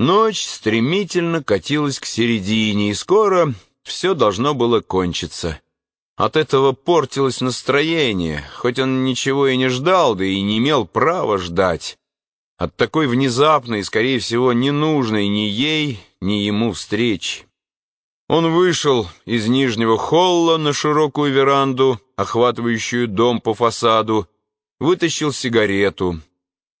Ночь стремительно катилась к середине, и скоро все должно было кончиться. От этого портилось настроение, хоть он ничего и не ждал, да и не имел права ждать. От такой внезапной, скорее всего, ненужной ни ей, ни ему встречи. Он вышел из нижнего холла на широкую веранду, охватывающую дом по фасаду, вытащил сигарету.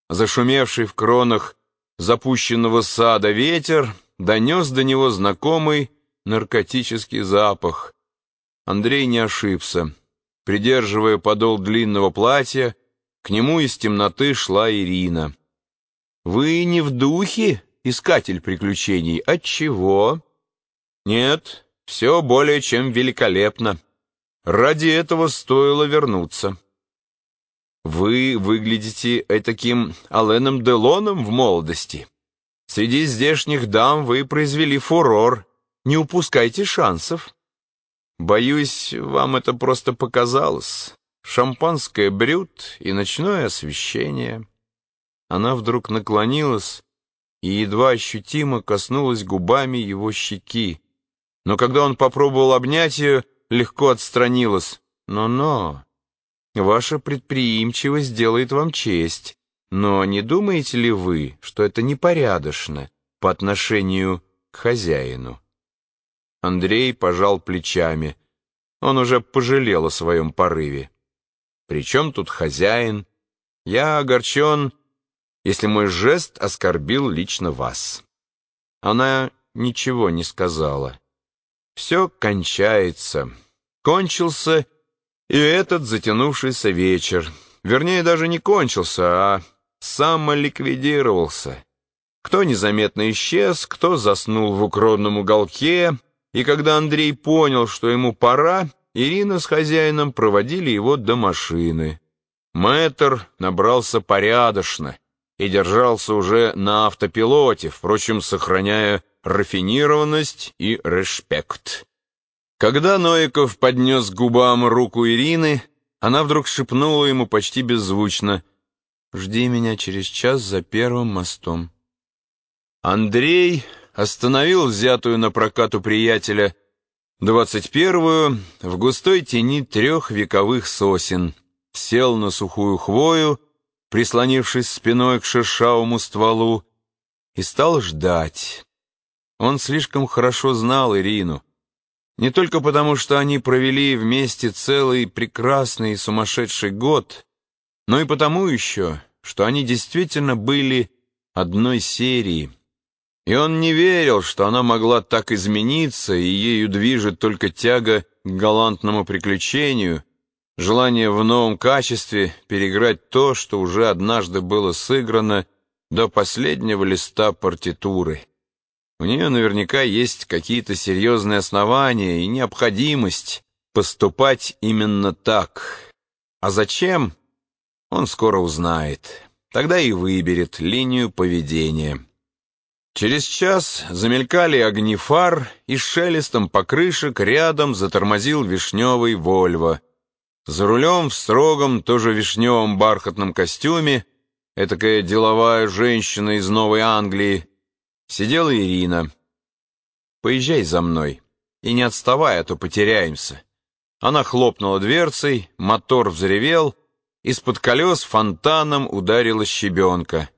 Зашумевший в кронах запущенного сада ветер донес до него знакомый наркотический запах. Андрей не ошибся. Придерживая подол длинного платья, к нему из темноты шла Ирина. «Вы не в духе, искатель приключений? Отчего?» «Нет, все более чем великолепно. Ради этого стоило вернуться». «Вы выглядите таким Аленом Делоном в молодости. Среди здешних дам вы произвели фурор. Не упускайте шансов». «Боюсь, вам это просто показалось. Шампанское брют и ночное освещение». Она вдруг наклонилась и едва ощутимо коснулась губами его щеки. Но когда он попробовал обнять ее, легко отстранилась. «Но-но, ваша предприимчивость делает вам честь. Но не думаете ли вы, что это непорядочно по отношению к хозяину?» Андрей пожал плечами. Он уже пожалел о своем порыве. «При тут хозяин? Я огорчен если мой жест оскорбил лично вас». Она ничего не сказала. Все кончается. Кончился и этот затянувшийся вечер. Вернее, даже не кончился, а самоликвидировался. Кто незаметно исчез, кто заснул в укромном уголке, и когда Андрей понял, что ему пора, Ирина с хозяином проводили его до машины. Мэтр набрался порядочно — и держался уже на автопилоте, впрочем, сохраняя рафинированность и респект. Когда Новиков поднес к губам руку Ирины, она вдруг шепнула ему почти беззвучно «Жди меня через час за первым мостом». Андрей остановил взятую на прокат у приятеля двадцать первую в густой тени трех вековых сосен, сел на сухую хвою прислонившись спиной к шершавому стволу, и стал ждать. Он слишком хорошо знал Ирину. Не только потому, что они провели вместе целый прекрасный и сумасшедший год, но и потому еще, что они действительно были одной серии. И он не верил, что она могла так измениться, и ею движет только тяга к галантному приключению — желание в новом качестве переиграть то, что уже однажды было сыграно до последнего листа партитуры. У нее наверняка есть какие-то серьезные основания и необходимость поступать именно так. А зачем? Он скоро узнает. Тогда и выберет линию поведения. Через час замелькали огни фар, и шелестом покрышек рядом затормозил вишневый «Вольво», за рулем в строгом, тоже вишневом бархатном костюме, этакая деловая женщина из Новой Англии, сидела Ирина. «Поезжай за мной и не отставай, а то потеряемся». Она хлопнула дверцей, мотор взревел, из-под колес фонтаном ударила щебенка.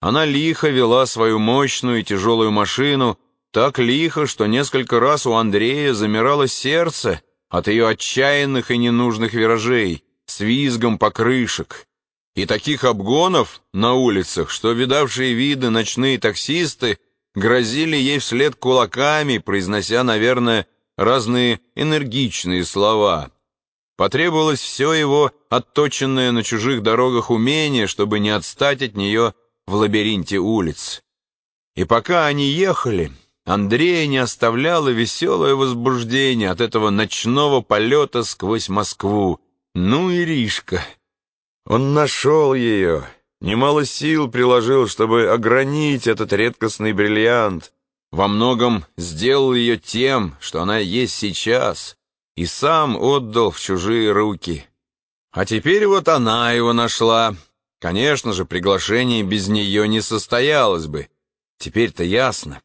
Она лихо вела свою мощную и тяжелую машину, так лихо, что несколько раз у Андрея замирало сердце — от ее отчаянных и ненужных виражей, с визгом покрышек. И таких обгонов на улицах, что видавшие виды ночные таксисты грозили ей вслед кулаками, произнося, наверное, разные энергичные слова. Потребовалось все его отточенное на чужих дорогах умение, чтобы не отстать от нее в лабиринте улиц. И пока они ехали, Андрея не оставляло веселое возбуждение от этого ночного полета сквозь Москву. Ну и Ришка. Он нашел ее, немало сил приложил, чтобы огранить этот редкостный бриллиант. Во многом сделал ее тем, что она есть сейчас, и сам отдал в чужие руки. А теперь вот она его нашла. Конечно же, приглашение без нее не состоялось бы. Теперь-то ясно,